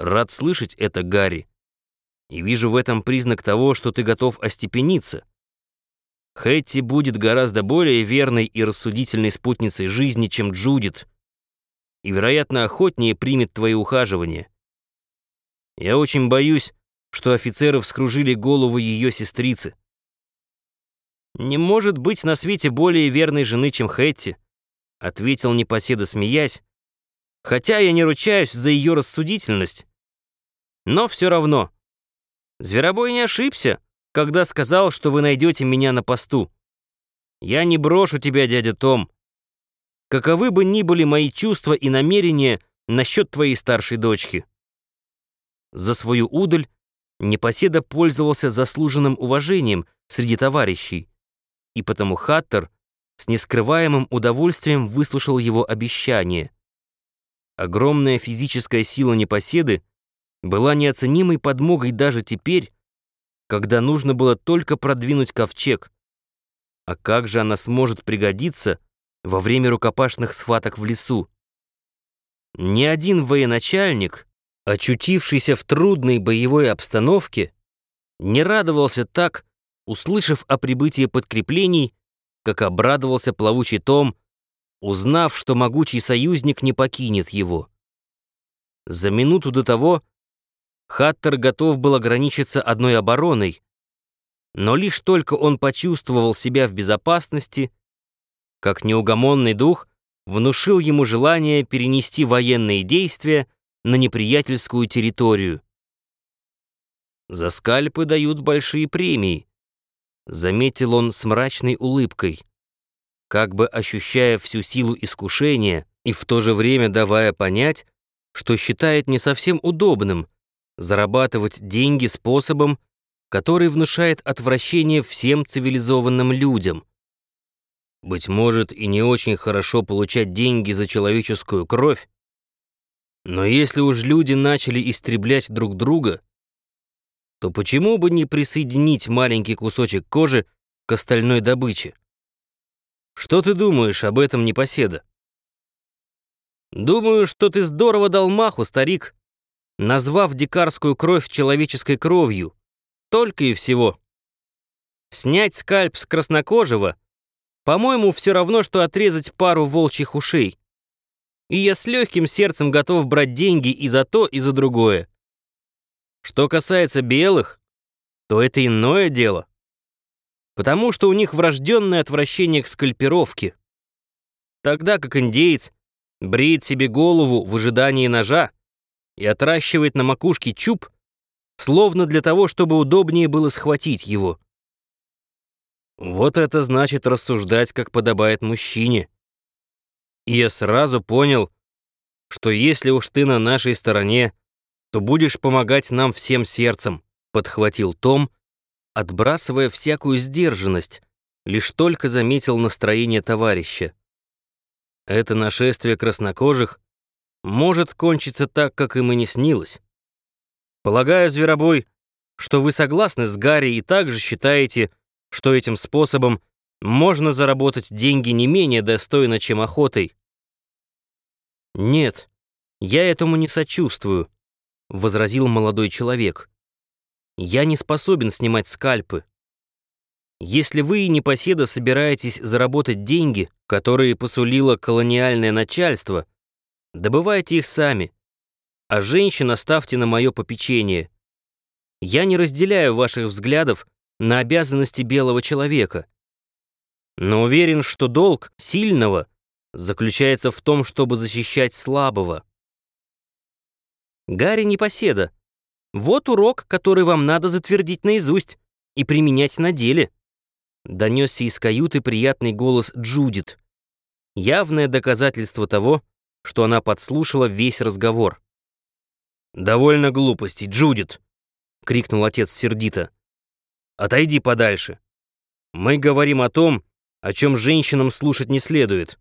Рад слышать это, Гарри. И вижу в этом признак того, что ты готов остепениться. Хэтти будет гораздо более верной и рассудительной спутницей жизни, чем Джудит, и, вероятно, охотнее примет твои ухаживания. Я очень боюсь, что офицеры вскружили голову ее сестрицы. «Не может быть на свете более верной жены, чем Хэтти», ответил непоседа, смеясь, хотя я не ручаюсь за ее рассудительность. Но все равно. Зверобой не ошибся, когда сказал, что вы найдете меня на посту. Я не брошу тебя, дядя Том. Каковы бы ни были мои чувства и намерения насчет твоей старшей дочки. За свою удаль Непоседа пользовался заслуженным уважением среди товарищей, и потому Хаттер с нескрываемым удовольствием выслушал его обещание. Огромная физическая сила Непоседы была неоценимой подмогой даже теперь, когда нужно было только продвинуть ковчег. А как же она сможет пригодиться во время рукопашных схваток в лесу? Ни один военачальник, очутившийся в трудной боевой обстановке, не радовался так, услышав о прибытии подкреплений, как обрадовался плавучий Том, узнав, что могучий союзник не покинет его. За минуту до того Хаттер готов был ограничиться одной обороной, но лишь только он почувствовал себя в безопасности, как неугомонный дух внушил ему желание перенести военные действия на неприятельскую территорию. За скальпы дают большие премии, заметил он с мрачной улыбкой, как бы ощущая всю силу искушения и в то же время давая понять, что считает не совсем удобным зарабатывать деньги способом, который внушает отвращение всем цивилизованным людям. Быть может, и не очень хорошо получать деньги за человеческую кровь, но если уж люди начали истреблять друг друга, то почему бы не присоединить маленький кусочек кожи к остальной добыче? Что ты думаешь об этом, непоседа? Думаю, что ты здорово дал маху, старик, назвав дикарскую кровь человеческой кровью. Только и всего. Снять скальп с краснокожего, по-моему, все равно, что отрезать пару волчьих ушей. И я с легким сердцем готов брать деньги и за то, и за другое. Что касается белых, то это иное дело. Потому что у них врожденное отвращение к скальпировке. Тогда как индеец бреет себе голову в ожидании ножа и отращивает на макушке чуб, словно для того, чтобы удобнее было схватить его. Вот это значит рассуждать, как подобает мужчине. И я сразу понял, что если уж ты на нашей стороне, то будешь помогать нам всем сердцем», — подхватил Том, отбрасывая всякую сдержанность, лишь только заметил настроение товарища. Это нашествие краснокожих может кончиться так, как им и не снилось. Полагаю, Зверобой, что вы согласны с Гарри и также считаете, что этим способом можно заработать деньги не менее достойно, чем охотой. Нет, я этому не сочувствую, — возразил молодой человек. «Я не способен снимать скальпы. Если вы, непоседа, собираетесь заработать деньги, которые посулило колониальное начальство, добывайте их сами, а женщин оставьте на мое попечение. Я не разделяю ваших взглядов на обязанности белого человека, но уверен, что долг сильного заключается в том, чтобы защищать слабого». Гарри непоседа. Вот урок, который вам надо затвердить наизусть и применять на деле. Донесся из каюты приятный голос Джудит. Явное доказательство того, что она подслушала весь разговор. «Довольно глупостей, Джудит!» — крикнул отец сердито. «Отойди подальше. Мы говорим о том, о чем женщинам слушать не следует».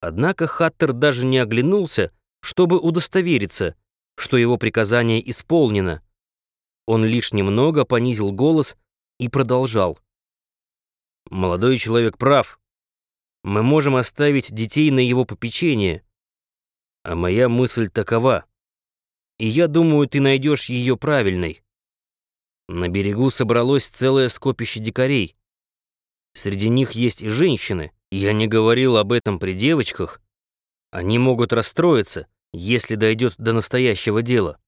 Однако Хаттер даже не оглянулся, чтобы удостовериться, что его приказание исполнено. Он лишь немного понизил голос и продолжал. «Молодой человек прав. Мы можем оставить детей на его попечение. А моя мысль такова. и я думаю, ты найдешь ее правильной. На берегу собралось целое скопище дикарей. Среди них есть и женщины. Я не говорил об этом при девочках. Они могут расстроиться, если дойдет до настоящего дела.